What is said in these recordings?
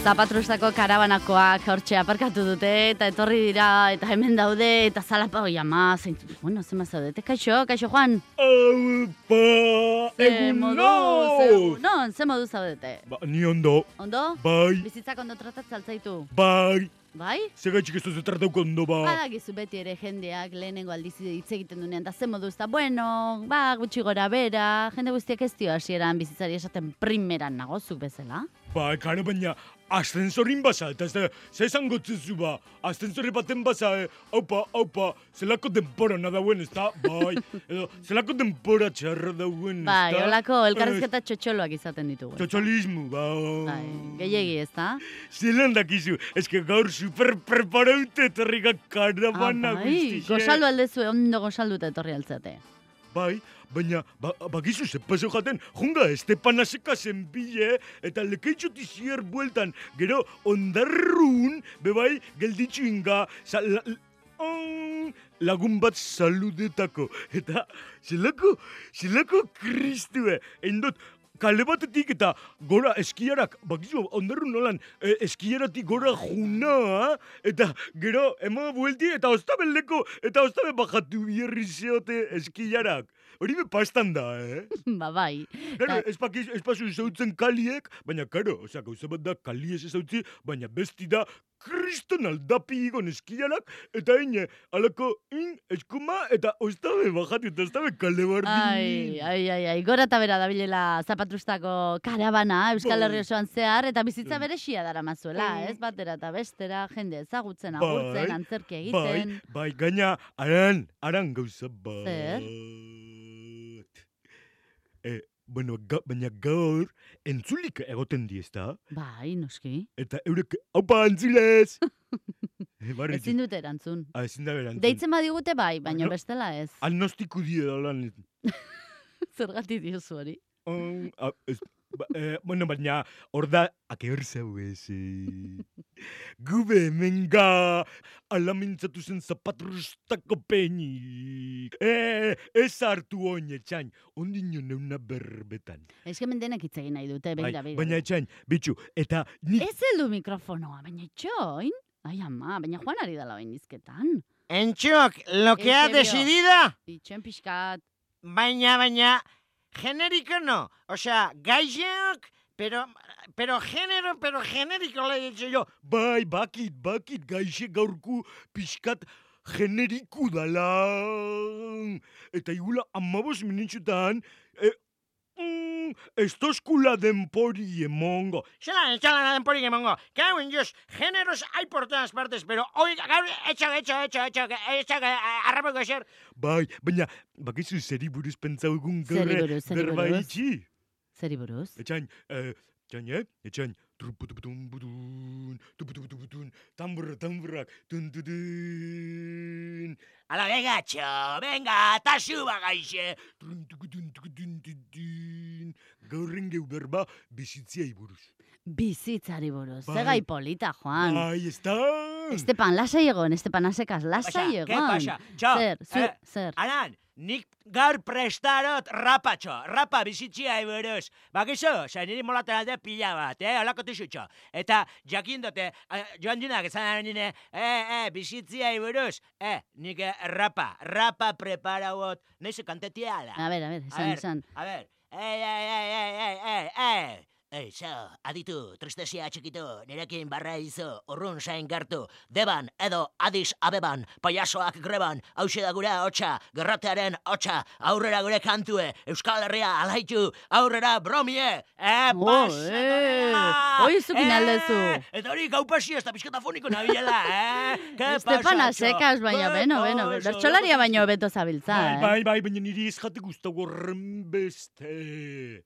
Zapatrustako karabanakoak hortxe aparkatu dute, eta etorri dira, eta hemen daude, eta zalapa hoi ama, zein, bueno, zema zaudete, kaixo, kaixo Juan? Aupa, Ze egun modu, no! ze egunon, ze modu zaudete? Ba, ni ondo, Ondo? bai, Bizitzak ondo tratatzen altzaitu, bai, bai? segaitxik ez duzu tratauko ondo ba. Badakizu beti ere jendeak lehenengo aldiz hitz egiten dunean, da ze moduz, da bueno, ba, gutxi gora bera, jende guztiak ez dio hasieran bizitzari esaten primeran nagozuk bezala. Ba, karo baina, ascensorin basa, eta ez da, ze esango tzuzu ba, ascensori baten basa, eh, aupa, aupa, zelako denpora nadauen, ez da, bai, edo, zelako denpora txarra dauen, ez Bai, da. holako elkarrizketa txotxoloak izaten ditugu. Txotxolismo, ba. Bai, gehiegi ez da? Zelan dakizu, eske gaur super preparaute etorrikak karabana Ah, bai, guztixe. gosaldu aldezu, ondo gosalduta etorri altzate. Bai, baina, ba, bagizu ze paso jaten, junga Estepanaseka zenbile, eta lekeitxoti zier bueltan, gero ondarrun, bebai, gelditxu inga, la, lagun bat saludetako, eta zelako, zelako kristue, endot, kale batetik eta gora eskiarak, bakizu, ondarrun nolan, e, eskiaratik gora juna, eta gero, ema buelti, eta ostabeleko, eta ostabe bajatu bierri zeote eskiarak. Hori be pastan da, eh? ba, bai. Ta- ez pakiz, ez pasu zautzen kaliek, baina karo, osea, gauza bat da kali ez ezautzi, baina besti da kriston aldapi igon eskiarak, eta ine, alako in, eskuma, eta ostabe bajatu, eta ostabe kale bardin. Ai, ai, ai, ai, gora eta bera dabilela zapatrustako karabana Euskal Bai. Herri osoan zehar, eta bizitza Bai. beresia dara mazuela, Bai. ez batera eta bestera, jende ezagutzen, Bai, agurtzen, antzerki egiten. Bai, bai, gaina, aran, aran gauza bat. Zer? Eh, bueno, ga, baina gaur, entzulik egoten di, ezta? Bai, noski. Eta eurek, haupa, entzulez! Eh, barri, Ezin dute erantzun. Ah, ezin da berantzun. Deitzen badigute bai, baina Ano- bestela ez. Agnostiku die da lan. Zergatik diozu hori. Um, ah, ez, eh, bueno, baina hor da, aker zau ez. Eh. Gube hemen ga, ala mintzatu zen zapatrustako peni. Eh, ez hartu oin etxain, ondino neuna berbetan. Ez hemen denek hitz egin nahi dute, Bai, begira, begira. baina etxain, bitxu, eta nik... Ez heldu mikrofonoa, baina itxoin. Ai, ama, baina joan ari dala bain izketan. Enchuk, lo que ha En serio. decidido, Itxoin pixkat. baina, baina, genérico no. O sea, gaiak, pero, pero género, pero genérico le he dicho yo. Bai, bakit, bakit, gaixe gaurku pixkat generiku dala. Eta igula amabos minitxutan, e, Juan, estás con la de Emporiemongo. Sí, la, la de Emporiemongo. Cago en Dios, géneros hay por todas partes, pero hoy, hecho, hecho, hecho, hecho, hecho, arrabo que ser. Bye, baina, bakizu zeriburuz pentsau egun gaurre, berbaitxi. Zeriburuz? Etxain, eh, etxain, eh, etxain, truputuputumbudun, tuputuputun, tamburra, tamburrak, tuntutun. Ala, venga, txo, venga, tasuba gaixe. Truntutun, Gaurren geu berba bizitziai buruz. Bizitzari buruz. Bai. Ze gai polita, Juan. Ai, ez da? Estepan, lasai egon, Estepan asekaz, lasai Pasa, egon. ¿qué pasa? Txo, Zer, zu, eh, zer. Aran, nik gaur prestarot rapa, txo, rapa bizitzia buruz. Bakizu, zain niri molaten alde pila bat, eh, alako tixutxo. Eta jakin dute, eh, joan dinak esan ari nire, eh, eh, bizitzia buruz, eh, nik eh, rapa, rapa preparauot, nahizu kantetia ala. A ber, a ber, A esan, ver, esan. A ver, 哎哎哎哎哎哎哎 Ei, zo, aditu, tristesia txikitu, nirekin barra izu, urrun zain gertu, deban, edo, adis abeban, paiasoak greban, hause da gure hotxa, gerratearen hotxa, aurrera gure kantue, Euskal Herria alaitu, aurrera bromie, eh, Oh, pasa eh, hoi zukin aldezu. eh, Eta hori gau pasi ez da pixkotafoniko nabilela, eh? Txo? asekaz, baina, beno, beno, bertxolaria baino beto zabiltza, Bai, eh? bai, bai, baina niri ez jate guztago horren beste.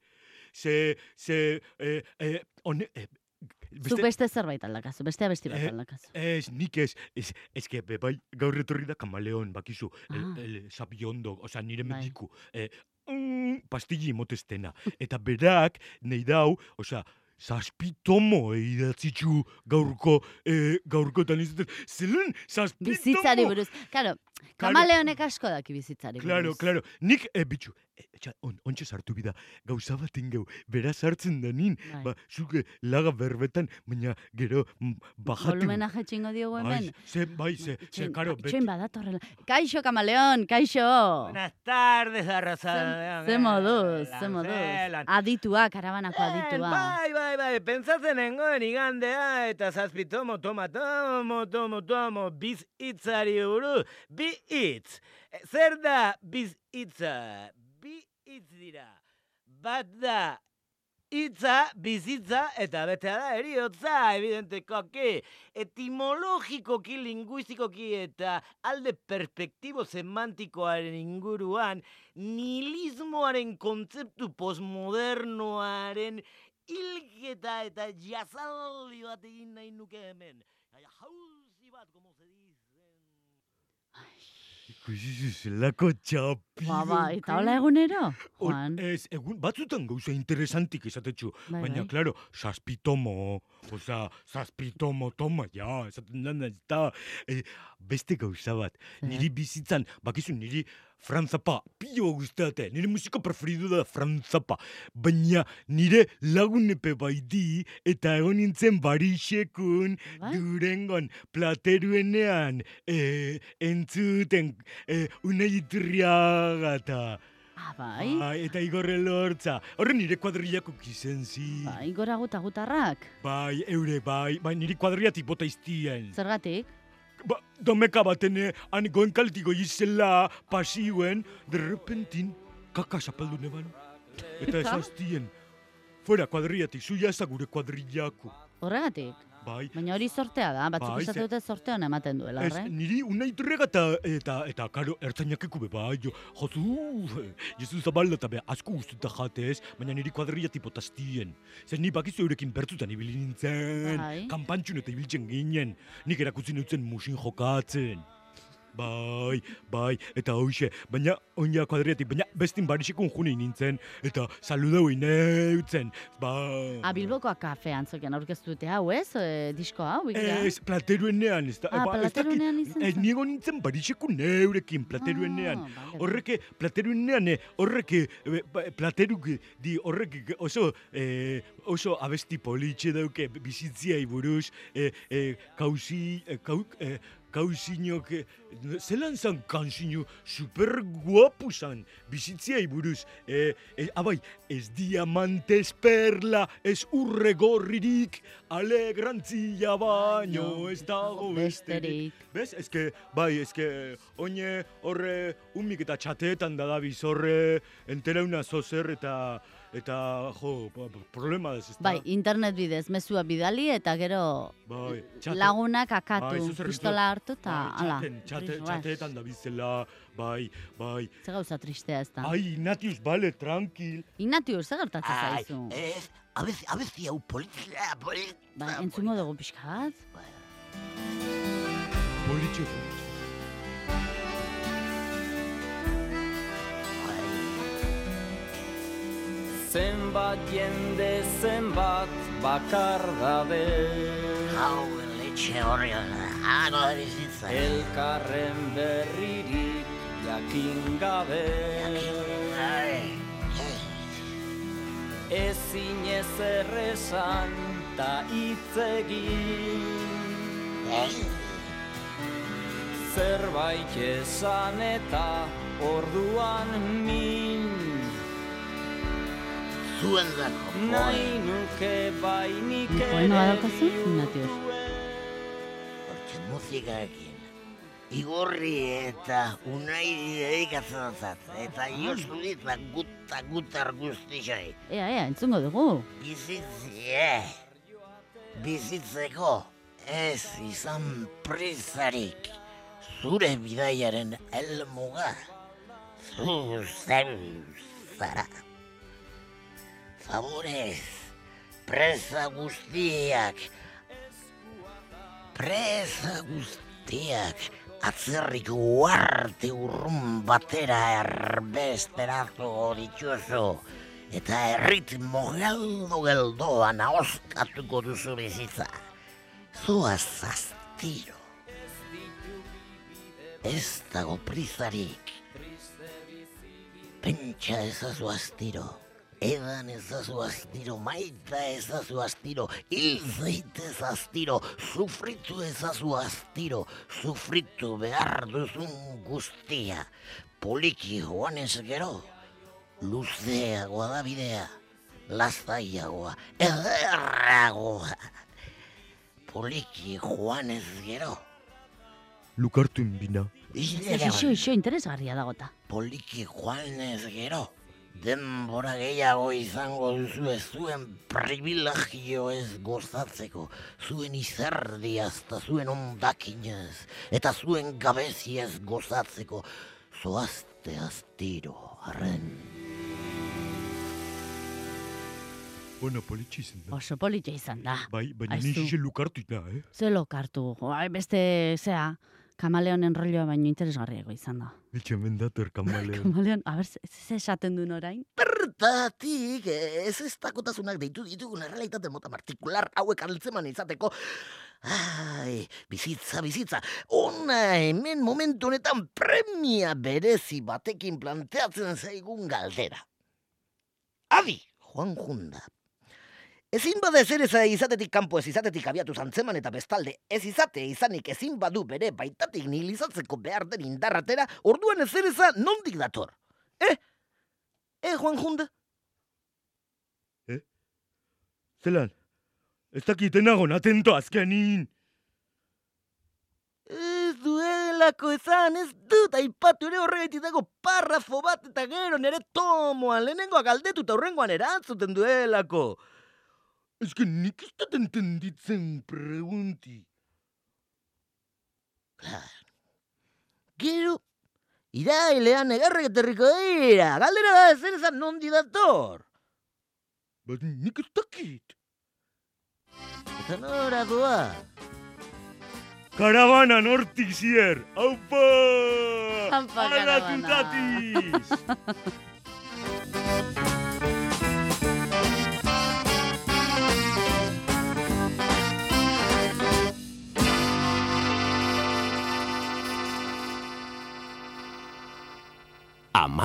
Ze, ze, eh, eh, one, eh, Zu beste zerbait aldakazu, bestea besti bat aldakazu. Ez, nik ez, ez, ez bai, gaur etorri da kamaleon, bakizu, Ah. el, el sabiondo, oza, nire Bai. mediku, eh, mm, pastilli motestena, eta berak, nahi dau, oza, zazpitomo idatzitzu gaurko, eh, gaurko, eta nizaten, zelen, zazpitomo! Bizitzari buruz. Claro, kamaleonek asko daki bizitzari buruz. Claro, claro, nik, eh, bitxu, eh, txa, on, ontsa sartu bida, gauza bat ingeu, bera sartzen da nin, Bai. ba, zuke laga berbetan, baina gero mm, bajatu. Volumena jetxingo diogu hemen. Bai, ze, bai, ze, ze, karo, itxoin badatorrela. Kaixo, kamaleon, kaixo! Buenas tardes, arrazalean. Ze moduz, ze moduz. Aditua, karabanako aditua. Bai, bai, bai, pentsatzen nengoen igandea eta zazpi tomo, toma, tomo, tomo, tomo, biz hitzari buru, bi hitz. E, Zer da biz hitza? Bi hitz dira. Bat da hitza, bizitza, eta betea da eriotza, evidentekoki, etimologikoki, linguistikoki eta alde perspektibo semantikoaren inguruan, nihilismoaren kontzeptu postmodernoaren hilketa eta jazaldi bat egin nahi nuke hemen. Jauzi bat, como se dice. Zelako txapi. Ba, ba, eta hola egunero, Juan. Ez, egun batzutan gauza interesantik esatetxu. Bai, Baina, bai. claro, saspitomo, oza, saspitomo, toma, ja, esaten dana, ez da, eh, beste gauza bat. Niri bizitzan, bakizu, niri frantzapa, pio guztate, nire musika preferidu da frantzapa. Baina, nire lagunepe baidi, eta egon nintzen barixekun, Bai? durengon, plateruenean, eh, entzuten, eh, unai iturriaga eta... Ah, bai? Bai, eta igorre lortza. Horren nire kuadrillako kizen zi. Bai, gora guta gutarrak. Bai, eure, bai. Bai, nire kuadrillatik bota iztien. Zergatik? Ba, domeka batene, han goen kaltiko izela, pasiuen, de repentin, kaka zapaldu neban. Eta Eta? esaztien. Fuera kuadrillatik, zuia eza gure kuadrillako. Horregatik? Bai. Baina hori sortea da, batzuk Bai, dute sortean ematen duela, Ez, niri unai turrega eta, eta, eta, karo, ertzainak eko be, bai, jo, jozu, jesu zabalda eta be, asko guztuta jatez, baina niri kuadrilla tipotaztien. Zer ni bakizu eurekin bertzutan ibili nintzen, Bai. kanpantxun eta ibiltzen ginen, nik erakutsi nutzen musin jokatzen. Bai, bai, eta hoxe, baina oina kuadriatik, baina bestin barisekun june nintzen, eta saludau ineutzen, bai. A, Bilbokoa kafe antzokian aurkeztu dute hau, ez? E, disko hau, ikera? Ez, plateruenean, ez da. Ah, ba, izan Ez niego nintzen bariseku neurekin plateruenean. Ah, bale, bale. Horreke, plateruenean, eh, horreke, eh, ba- plateruk di horrek oso, eh, oso abesti politxe dauke bizitziai buruz, eh, eh, kausi, eh, kau, eh, kausinok, eh, zelan zan kausino super guapu zan bizitziai buruz. Eh, eh, abai, ez diamantes perla, ez urre gorririk, alegrantzia baino, ez dago besterik. Bez, eske, bai, eske, oine horre umik eta txateetan da da bizorre, entera una zozer eta, eta, jo, problema ez, ez Bai, internet bidez, mezua bidali eta gero bai, txate- lagunak bai, akatu, zuzer pistola hartu eta, bai, ala, txate, rash. txateetan da bizela, bai, bai. Ze gauza tristea ez da. Ai, Ignatius, bale, tranquil. Ignatius, ze gertatzen Ai, zaizu? ez, abezi, abezi hau polizia, polizia. Ba, entzungo dugu pixka bat? Politxe, Zenbat jende zenbat bakar dabe Hau letxe horrean, hago da bizitza. Elkarren berririk jakin gabe. Ezin ez erresan ta itzegin Zerbait esan eta orduan min Zuen dako, Nahi nuke bainik Poema badaukazu, Ignatius? Hortxe musikaekin. Igorri eta unai dedikatzen zat. Eta josu ditzak guta gutar guztixai. Ea, ea, entzungo dugu. Bizitzie. Bizitzeko ez izan prizarik. Zure bidaiaren helmuga. Zu zeu zara. Favorez, presa guztiak, presa guztiak, atzerrik uarte urrun batera erbesteratu dituzu, eta erritmo geldo geldoan ahoskatuko duzu bizitza. Zua zaztiro. Ez dago prizarik. Pentsa ezazu astiro. Edan ezazu astiro, maita ezazu astiro, hil zaitez astiro, sufritu ezazu astiro, sufritu behar duzun guztia. Poliki joanez gero, luzeagoa da bidea, lazaiagoa, ederragoa. Poliki joanez gero, Lukartuen bina. Ixo, ixo, interesgarria dagota. poliki joanez gero, denbora gehiago izango duzu ez zuen privilegio ez gozatzeko, zuen izerdiaz eta zuen ondakinez, eta zuen gabeziez gozatzeko, zoazte astiro, arren. Bueno, politxe izan da. Oso politxe izan da. Bai, baina Aizu. nix lukartuina, eh? Ze lokartu, beste, zea, kamaleonen rolloa baino interesgarriago izan da. Etxe mendator kamaleon. Kamaleon, a ber, ze esaten duen orain? Bertatik, ez ez takotasunak deitu ditugun errealitate mota partikular hauek altzeman izateko, Ai, bizitza, bizitza, ona hemen momentu honetan premia berezi batekin planteatzen zaigun galdera. Adi, Juan Junda. Ezin bada ezer eza izatetik kanpo ez izatetik abiatu zantzeman eta bestalde, ez izate izanik ezin badu bere baitatik nihilizatzeko behar den indarratera, orduan ezer eza nondik dator. Eh? Eh, Juan Junda? Zelan, ez dakitenagon atento azkenin. Ez duelako ezan, ez dut aipatu ere horregaitik dago parrafo bat eta gero nere tomoan lehenengoa galdetu eta horrengoan erantzuten duelako. Ez que nik ez dut entenditzen pregunti. Klar. Gero, irailean egarrek eterriko dira, galdera da zer ezan nondi dator. Bat nik ez dakit. Eta norakoa. Karabana nortik zier, haupa! Aupa, Ala karabana.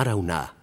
Mara